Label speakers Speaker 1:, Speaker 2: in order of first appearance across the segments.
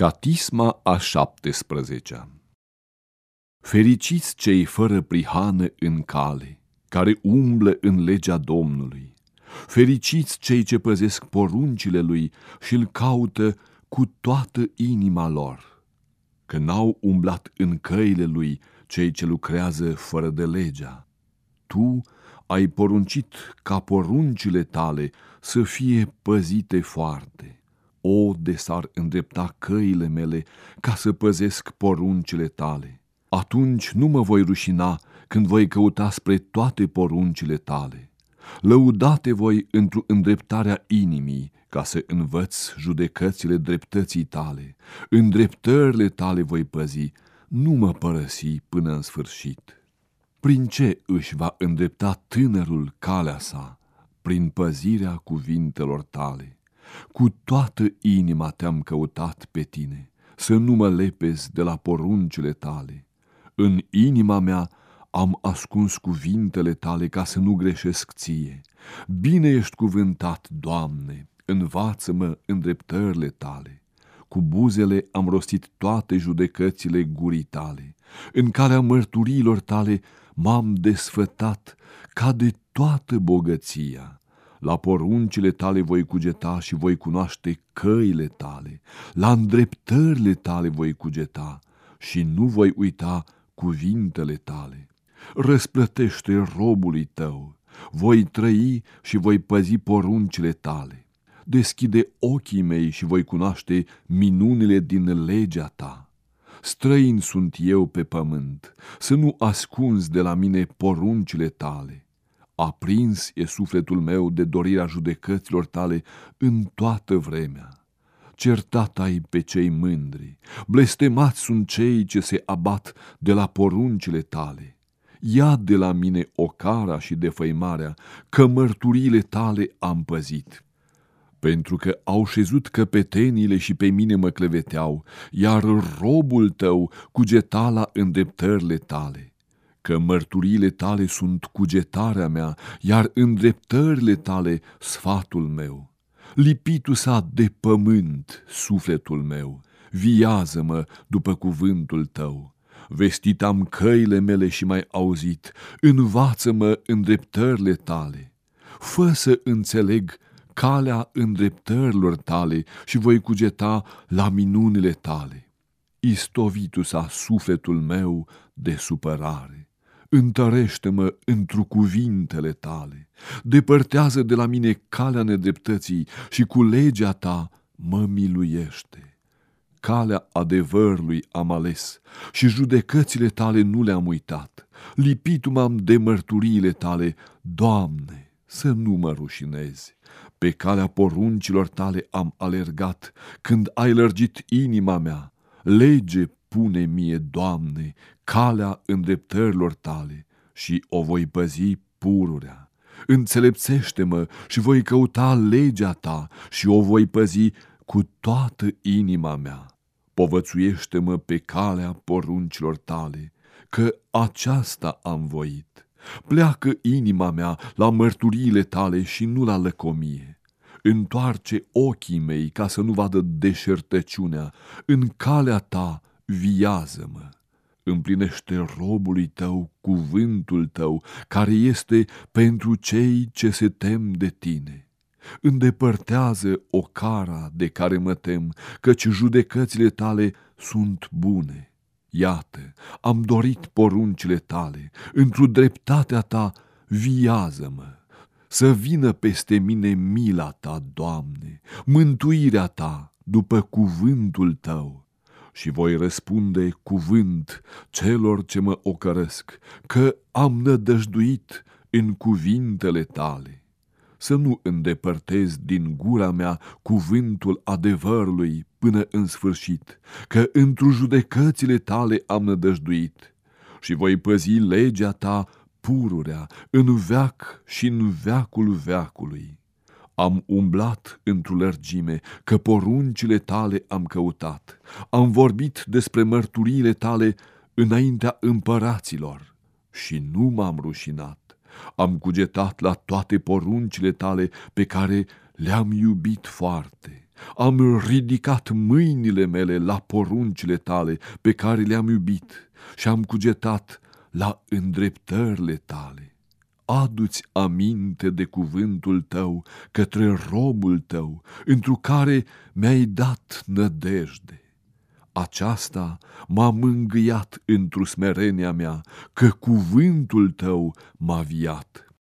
Speaker 1: Catisma a 17-a Fericiți cei fără prihană în cale, care umblă în legea Domnului. Fericiți cei ce păzesc poruncile lui și îl caută cu toată inima lor, că n-au umblat în căile lui cei ce lucrează fără de legea. Tu ai poruncit ca poruncile tale să fie păzite foarte o, de s-ar îndrepta căile mele ca să păzesc poruncile tale. Atunci nu mă voi rușina când voi căuta spre toate poruncile tale. Lăudate voi într-o îndreptarea inimii, ca să învăț judecățile dreptății tale. Îndreptările tale voi păzi, nu mă părăsi până în sfârșit. Prin ce își va îndrepta tânărul calea sa? Prin păzirea cuvintelor tale. Cu toată inima te-am căutat pe tine, să nu mă lepezi de la poruncile tale. În inima mea am ascuns cuvintele tale ca să nu greșesc ție. Bine ești cuvântat, Doamne, învață-mă îndreptările tale. Cu buzele am rostit toate judecățile gurii tale. În calea mărturilor tale m-am desfătat ca de toată bogăția. La poruncile tale voi cugeta și voi cunoaște căile tale, la îndreptările tale voi cugeta și nu voi uita cuvintele tale. Răsplătește robului tău, voi trăi și voi păzi poruncile tale. Deschide ochii mei și voi cunoaște minunile din legea ta. Străin sunt eu pe pământ, să nu ascunzi de la mine poruncile tale aprins e sufletul meu de dorirea judecăților tale în toată vremea. Certat ai pe cei mândri, blestemați sunt cei ce se abat de la poruncile tale. Ia de la mine ocara și defăimarea, că mărturile tale am păzit. Pentru că au șezut căpetenile și pe mine mă cleveteau, iar robul tău cugeta la îndreptările tale că mărturile tale sunt cugetarea mea, iar îndreptările tale sfatul meu. Lipitu s-a de pământ sufletul meu, viază-mă după cuvântul tău. Vestit am căile mele și mai auzit, învață-mă îndreptările tale. Fă să înțeleg calea îndreptărilor tale și voi cugeta la minunile tale. Istovitu s-a sufletul meu de supărare întărește-mă întru cuvintele tale, depărtează de la mine calea nedreptății și cu legea ta mă miluiește. Calea adevărului am ales și judecățile tale nu le-am uitat. Lipitu m-am de mărturiile tale, Doamne, să nu mă rușinezi. Pe calea poruncilor tale am alergat, când ai lărgit inima mea. Lege pune mie, Doamne, calea îndreptărilor tale și o voi păzi pururea. Înțelepțește-mă și voi căuta legea ta și o voi păzi cu toată inima mea. Povățuiește-mă pe calea poruncilor tale, că aceasta am voit. Pleacă inima mea la mărturiile tale și nu la lăcomie. Întoarce ochii mei ca să nu vadă deșertăciunea. În calea ta viază-mă împlinește robului tău cuvântul tău, care este pentru cei ce se tem de tine. Îndepărtează o cara de care mă tem, căci judecățile tale sunt bune. Iată, am dorit poruncile tale, într-o dreptatea ta viază-mă. Să vină peste mine mila ta, Doamne, mântuirea ta după cuvântul tău și voi răspunde cuvânt celor ce mă ocărăsc, că am nădăjduit în cuvintele tale. Să nu îndepărtez din gura mea cuvântul adevărului până în sfârșit, că într judecățile tale am nădăjduit și voi păzi legea ta pururea în veac și în veacul veacului. Am umblat într-o lărgime, că poruncile tale am căutat. Am vorbit despre mărturiile tale înaintea împăraților și nu m-am rușinat. Am cugetat la toate poruncile tale pe care le-am iubit foarte. am ridicat mâinile mele la poruncile tale pe care le-am iubit și am cugetat la îndreptările tale. Adu-ți aminte de cuvântul tău către robul tău, întru care mi-ai dat nădejde. Aceasta m-a mângâiat într-o smerenia mea, că cuvântul tău m-a viat.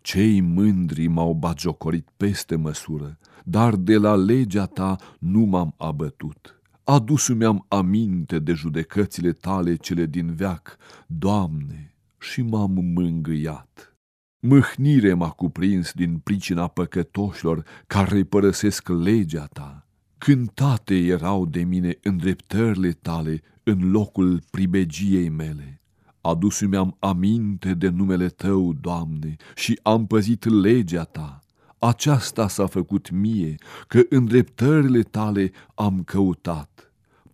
Speaker 1: Cei mândri m-au bagiocorit peste măsură, dar de la legea ta nu m-am abătut. Adus mi-am aminte de judecățile tale cele din veac, Doamne, și m-am mângâiat. Mâhnire m-a cuprins din pricina păcătoșilor care părăsesc legea ta. Cântate erau de mine îndreptările tale în locul pribegiei mele. Adus mi-am aminte de numele Tău, Doamne, și am păzit legea Ta. Aceasta s-a făcut mie, că îndreptările Tale am căutat.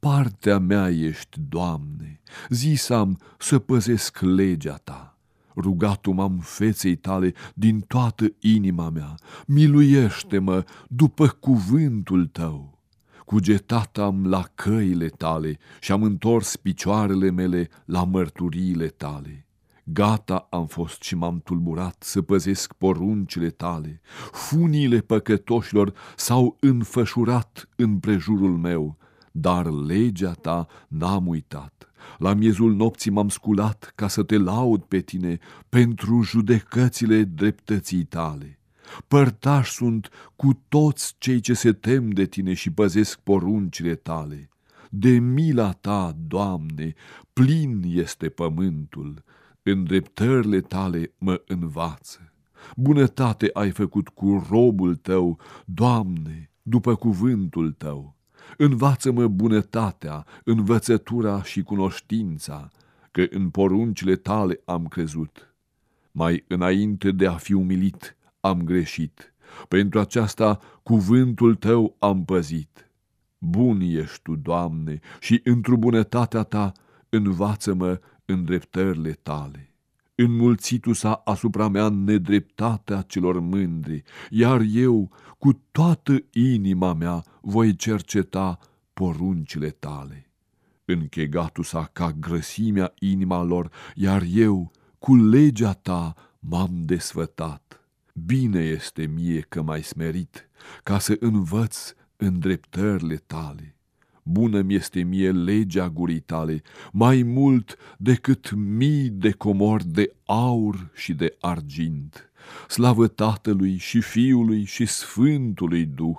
Speaker 1: Partea mea ești, Doamne, zisam să păzesc legea Ta. Rugatul m-am feței Tale din toată inima mea, miluiește-mă după cuvântul Tău. Cugetat am la căile tale și am întors picioarele mele la mărturiile tale. Gata am fost și m-am tulburat să păzesc poruncile tale. Funiile păcătoșilor s-au înfășurat în prejurul meu, dar legea ta n-am uitat. La miezul nopții m-am sculat ca să te laud pe tine pentru judecățile dreptății tale. Părtași sunt cu toți cei ce se tem de tine și păzesc poruncile tale. De mila ta, Doamne, plin este pământul, îndreptările tale mă învață. Bunătate ai făcut cu robul tău, Doamne, după cuvântul tău. Învață-mă bunătatea, învățătura și cunoștința, că în poruncile tale am crezut. Mai înainte de a fi umilit, am greșit. Pentru aceasta cuvântul tău am păzit. Bun ești tu, Doamne, și într-o bunătatea ta învață-mă în dreptările tale. Înmulțitu s-a asupra mea nedreptatea celor mândri, iar eu, cu toată inima mea, voi cerceta poruncile tale. Închegatul s-a ca grăsimea inima lor, iar eu, cu legea ta, m-am desfătat. Bine este mie că m-ai smerit, ca să învăț îndreptările tale. Bună mi este mie legea gurii tale, mai mult decât mii de comori de aur și de argint. Slavă Tatălui și Fiului și Sfântului Duh,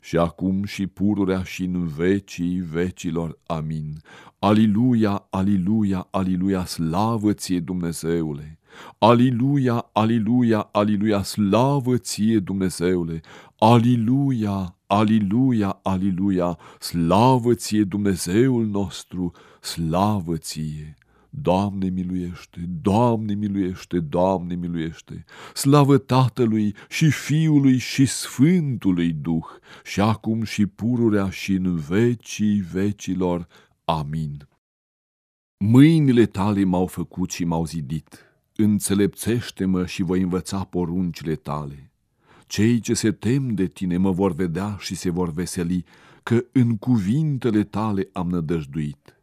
Speaker 1: și acum și pururea și în vecii vecilor. Amin. Aliluia, aliluia, aliluia, slavă ție Dumnezeule! Aliluia, aliluia, aliluia, slavă ție, Dumnezeule! Aliluia, aliluia, aliluia, slavă ție, Dumnezeul nostru, slavă ție! Doamne miluiește, Doamne miluiește, Doamne miluiește, slavă Tatălui și Fiului și Sfântului Duh, și acum și pururea și în vecii vecilor. Amin. Mâinile tale m-au făcut și m-au zidit înțelepțește-mă și voi învăța poruncile tale. Cei ce se tem de tine mă vor vedea și se vor veseli, că în cuvintele tale am nădăjduit.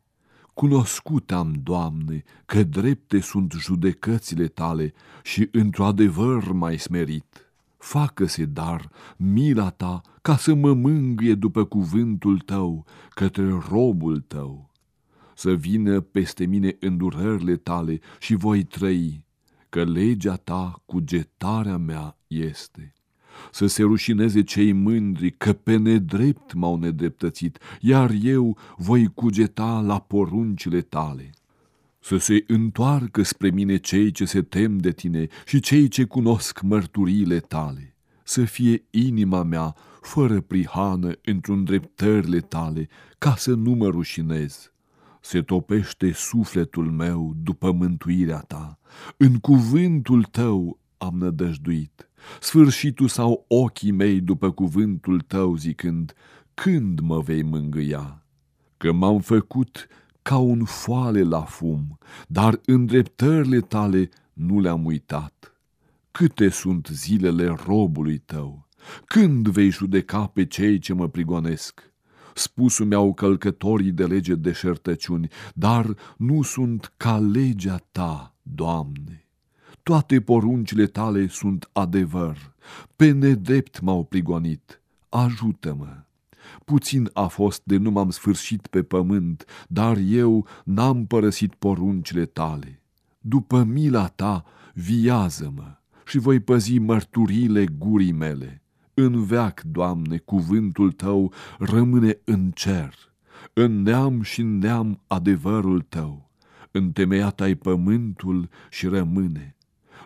Speaker 1: Cunoscut am, Doamne, că drepte sunt judecățile tale și într-o adevăr mai smerit. Facă-se, dar, mila ta ca să mă mângâie după cuvântul tău către robul tău. Să vină peste mine îndurările tale și voi trăi că legea ta cugetarea mea este. Să se rușineze cei mândri că pe nedrept m-au nedreptățit, iar eu voi cugeta la poruncile tale. Să se întoarcă spre mine cei ce se tem de tine și cei ce cunosc mărturiile tale. Să fie inima mea fără prihană într-un dreptările tale, ca să nu mă rușinez se topește sufletul meu după mântuirea ta. În cuvântul tău am nădăjduit. Sfârșitul sau ochii mei după cuvântul tău zicând, când mă vei mângâia? Că m-am făcut ca un foale la fum, dar îndreptările tale nu le-am uitat. Câte sunt zilele robului tău? Când vei judeca pe cei ce mă prigonesc? Spusul mi-au călcătorii de lege deșertăciuni, dar nu sunt ca legea ta, Doamne. Toate poruncile tale sunt adevăr, pe nedrept m-au prigonit, ajută-mă. Puțin a fost de nu m-am sfârșit pe pământ, dar eu n-am părăsit poruncile tale. După mila ta, viază-mă și voi păzi mărturile gurii mele. În veac, Doamne, cuvântul Tău rămâne în cer, în neam și în neam adevărul Tău. Întemeiat ai pământul și rămâne.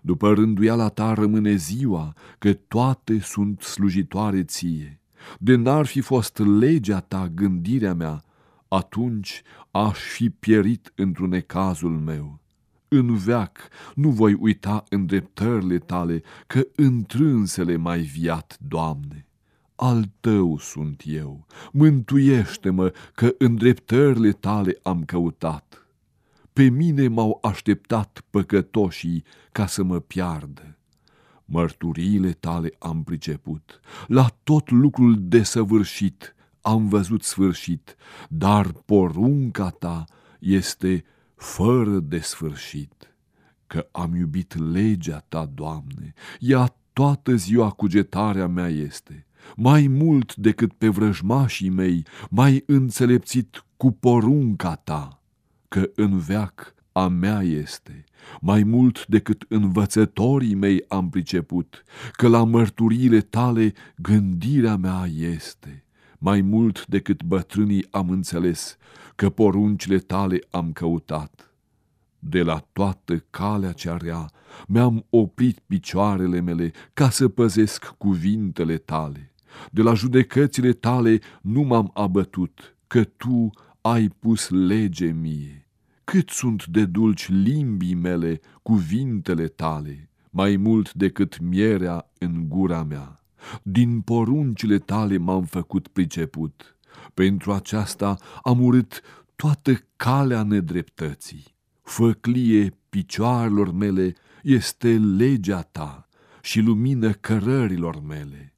Speaker 1: După rânduiala Ta rămâne ziua, că toate sunt slujitoare ție. De n-ar fi fost legea Ta gândirea mea, atunci aș fi pierit într-un necazul meu în veac nu voi uita îndreptările tale, că întrânsele mai viat, Doamne. Al tău sunt eu, mântuiește-mă, că îndreptările tale am căutat. Pe mine m-au așteptat păcătoșii ca să mă piardă. Mărturiile tale am priceput, la tot lucrul desăvârșit am văzut sfârșit, dar porunca ta este fără de sfârșit, că am iubit legea ta, Doamne, ea toată ziua cugetarea mea este, mai mult decât pe vrăjmașii mei, mai înțelepțit cu porunca ta, că în veac a mea este, mai mult decât învățătorii mei am priceput, că la mărturile tale gândirea mea este, mai mult decât bătrânii am înțeles, că poruncile tale am căutat. De la toată calea cea rea mi-am oprit picioarele mele ca să păzesc cuvintele tale. De la judecățile tale nu m-am abătut, că tu ai pus lege mie. Cât sunt de dulci limbii mele cuvintele tale, mai mult decât mierea în gura mea. Din poruncile tale m-am făcut priceput. Pentru aceasta am urât toată calea nedreptății. Făclie picioarelor mele este legea ta și lumină cărărilor mele.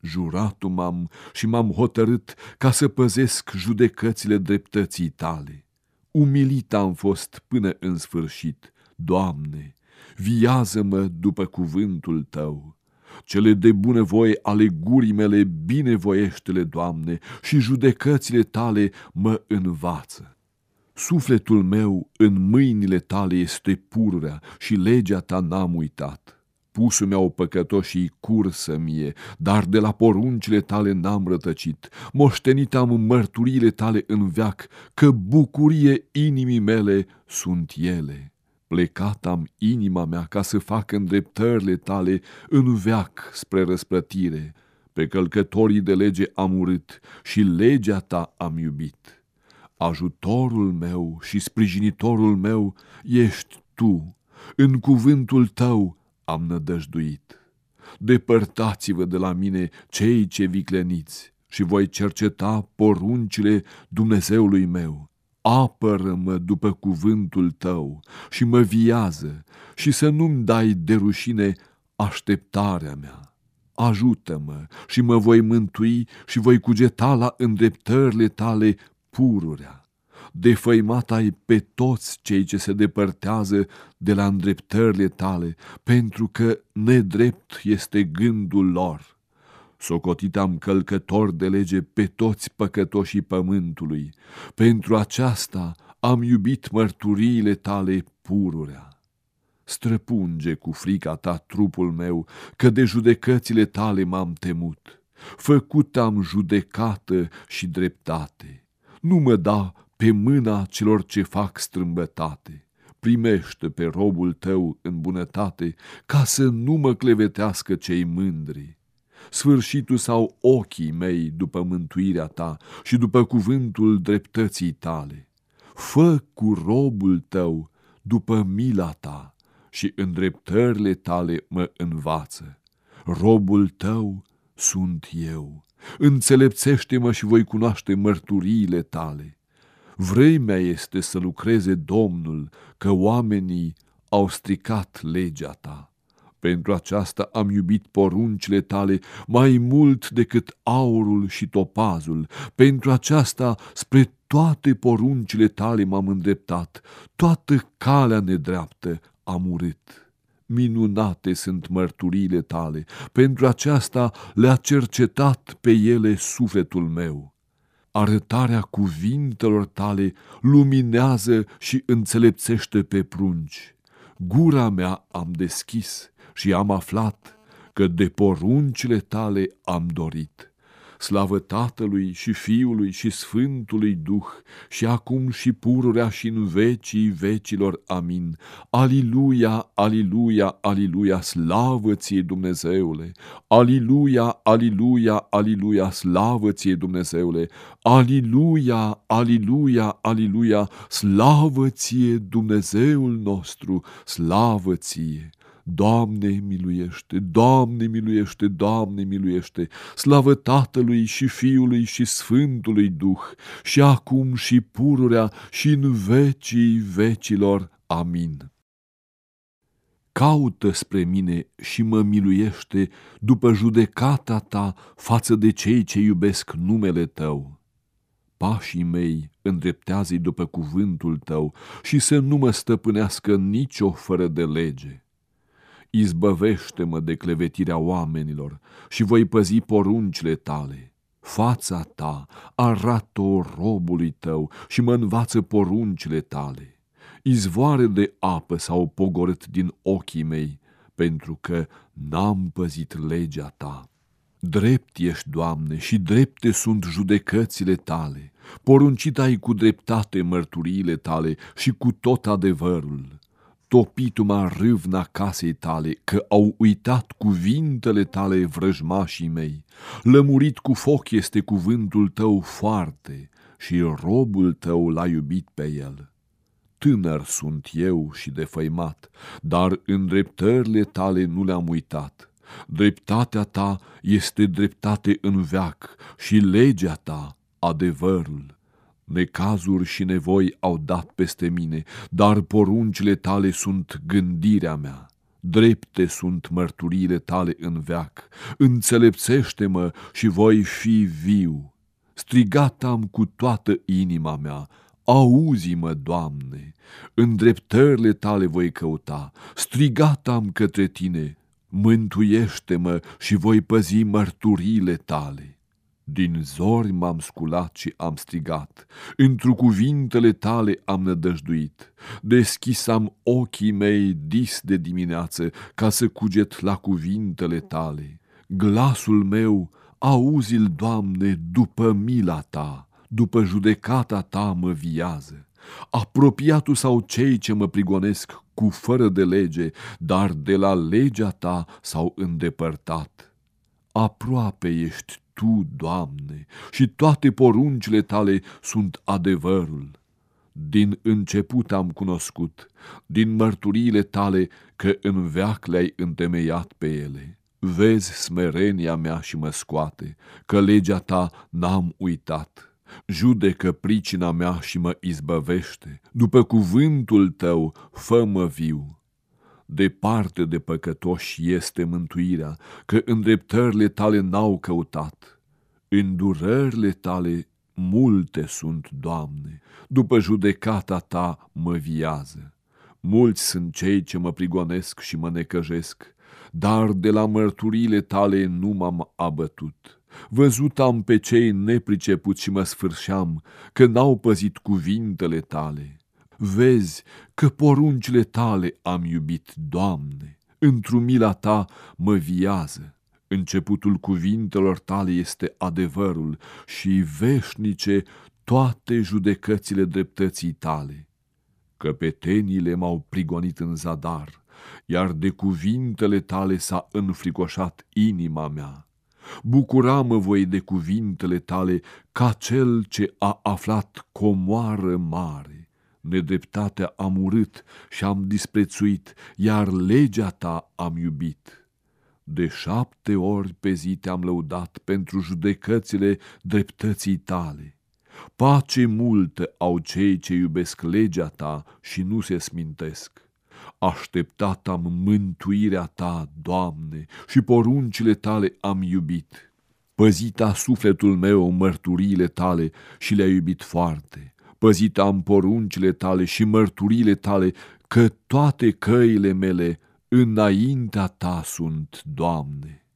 Speaker 1: Juratul m-am și m-am hotărât ca să păzesc judecățile dreptății tale. Umilit am fost până în sfârșit, Doamne, viază-mă după cuvântul Tău. Cele de bunăvoie ale gurii mele binevoiește-le, Doamne, și judecățile tale mă învață. Sufletul meu în mâinile tale este pururea și legea ta n-am uitat. Pusul meu păcătoșii cursă mie, dar de la poruncile tale n-am rătăcit. Moștenit am mărturile tale în veac, că bucurie inimii mele sunt ele. Plecat am inima mea ca să fac îndreptările tale în veac spre răsplătire. Pe călcătorii de lege am urât și legea ta am iubit. Ajutorul meu și sprijinitorul meu ești tu, în cuvântul tău am nădăjduit. Depărtați-vă de la mine cei ce vicleniți și voi cerceta poruncile Dumnezeului meu apără-mă după cuvântul tău și mă viază și să nu-mi dai de rușine așteptarea mea. Ajută-mă și mă voi mântui și voi cugeta la îndreptările tale pururea. Defăimat ai pe toți cei ce se depărtează de la îndreptările tale, pentru că nedrept este gândul lor socotit am călcător de lege pe toți păcătoșii pământului. Pentru aceasta am iubit mărturiile tale pururea. Străpunge cu frica ta trupul meu, că de judecățile tale m-am temut. Făcut am judecată și dreptate. Nu mă da pe mâna celor ce fac strâmbătate. Primește pe robul tău în bunătate, ca să nu mă clevetească cei mândri sfârșitul sau ochii mei după mântuirea ta și după cuvântul dreptății tale. Fă cu robul tău după mila ta și îndreptările tale mă învață. Robul tău sunt eu. Înțelepțește-mă și voi cunoaște mărturiile tale. Vremea este să lucreze Domnul, că oamenii au stricat legea ta. Pentru aceasta am iubit poruncile tale mai mult decât aurul și topazul. Pentru aceasta spre toate poruncile tale m-am îndreptat, toată calea nedreaptă am urât. Minunate sunt mărturile tale, pentru aceasta le-a cercetat pe ele sufletul meu. Arătarea cuvintelor tale luminează și înțelepțește pe prunci. Gura mea am deschis și am aflat că de poruncile tale am dorit. Slavă Tatălui și Fiului și Sfântului Duh, și acum și pururea și în vecii vecilor. Amin. Aliluia, aliluia, aliluia, slavă ție Dumnezeule! Aliluia, aliluia, aliluia, slavă ție Dumnezeule! Aliluia, aliluia, aliluia, slavă ție Dumnezeul nostru, slavă ție! Doamne, miluiește, Doamne, miluiește, Doamne, miluiește, slavă Tatălui și Fiului și Sfântului Duh, și acum și pururea și în vecii vecilor. Amin. Caută spre mine și mă miluiește după judecata ta față de cei ce iubesc numele tău. Pașii mei îndreptează după cuvântul tău și să nu mă stăpânească nicio fără de lege izbăvește-mă de clevetirea oamenilor și voi păzi poruncile tale. Fața ta arată-o robului tău și mă învață poruncile tale. Izvoare de apă s-au pogorât din ochii mei, pentru că n-am păzit legea ta. Drept ești, Doamne, și drepte sunt judecățile tale. Poruncit ai cu dreptate mărturiile tale și cu tot adevărul topit-mă râvna casei tale, că au uitat cuvintele tale vrăjmașii mei. Lămurit cu foc este cuvântul tău foarte și robul tău l-a iubit pe el. Tânăr sunt eu și defăimat, dar îndreptările tale nu le-am uitat. Dreptatea ta este dreptate în veac și legea ta adevărul. Necazuri și nevoi au dat peste mine, dar poruncile tale sunt gândirea mea. Drepte sunt mărturile tale în veac, înțelepțește-mă și voi fi viu. Strigat am cu toată inima mea, auzi-mă, Doamne, îndreptările tale voi căuta, strigat am către tine, mântuiește-mă și voi păzi mărturile tale. Din zori m-am sculat și am strigat, întru cuvintele tale am nădăjduit. Deschisam ochii mei dis de dimineață ca să cuget la cuvintele tale. Glasul meu, auzi-l, Doamne, după mila ta, după judecata ta mă viază. Apropiatul sau cei ce mă prigonesc cu fără de lege, dar de la legea ta s-au îndepărtat. Aproape ești tu, Doamne, și toate poruncile tale sunt adevărul. Din început am cunoscut, din mărturiile tale, că în veac le-ai întemeiat pe ele. Vezi smerenia mea și mă scoate, că legea ta n-am uitat. Judecă pricina mea și mă izbăvește, după cuvântul tău fă-mă viu. Departe de păcătoși este mântuirea, că îndreptările tale n-au căutat. Îndurările tale multe sunt, Doamne, după judecata ta mă viază. Mulți sunt cei ce mă prigonesc și mă necăjesc, dar de la mărturile tale nu m-am abătut. Văzut am pe cei nepriceput și mă sfârșeam, că n-au păzit cuvintele tale. Vezi că poruncile tale am iubit, Doamne, într-o mila ta mă viază. Începutul cuvintelor tale este adevărul și veșnice toate judecățile dreptății tale. Căpetenile m-au prigonit în zadar, iar de cuvintele tale s-a înfricoșat inima mea. Bucuram voi de cuvintele tale ca cel ce a aflat comoară mare nedreptatea am urât și am disprețuit, iar legea ta am iubit. De șapte ori pe zi te-am lăudat pentru judecățile dreptății tale. Pace multă au cei ce iubesc legea ta și nu se smintesc. Așteptat am mântuirea ta, Doamne, și poruncile tale am iubit. Păzita sufletul meu mărturiile tale și le-a iubit foarte. Păzit am poruncile tale și mărturile tale, că toate căile mele înaintea ta sunt, Doamne.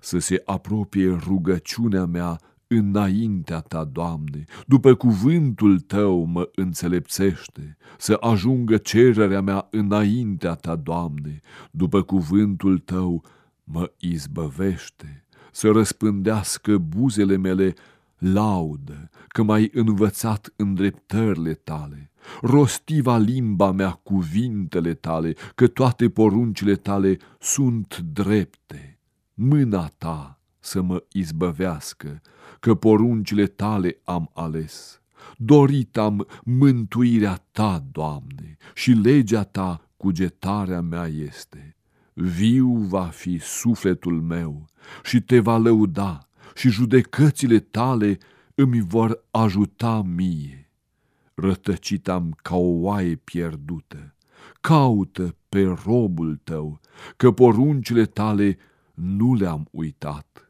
Speaker 1: Să se apropie rugăciunea mea înaintea ta, Doamne, după cuvântul tău mă înțelepțește, să ajungă cererea mea înaintea ta, Doamne, după cuvântul tău mă izbăvește, să răspândească buzele mele laudă, că m-ai învățat îndreptările tale, rostiva limba mea cuvintele tale, că toate poruncile tale sunt drepte, mâna ta să mă izbăvească, că poruncile tale am ales. Dorit am mântuirea ta, Doamne, și legea ta cugetarea mea este. Viu va fi sufletul meu și te va lăuda și judecățile tale îmi vor ajuta mie. Rătăcit am ca o oaie pierdută, caută pe robul tău, că poruncile tale nu le-am uitat.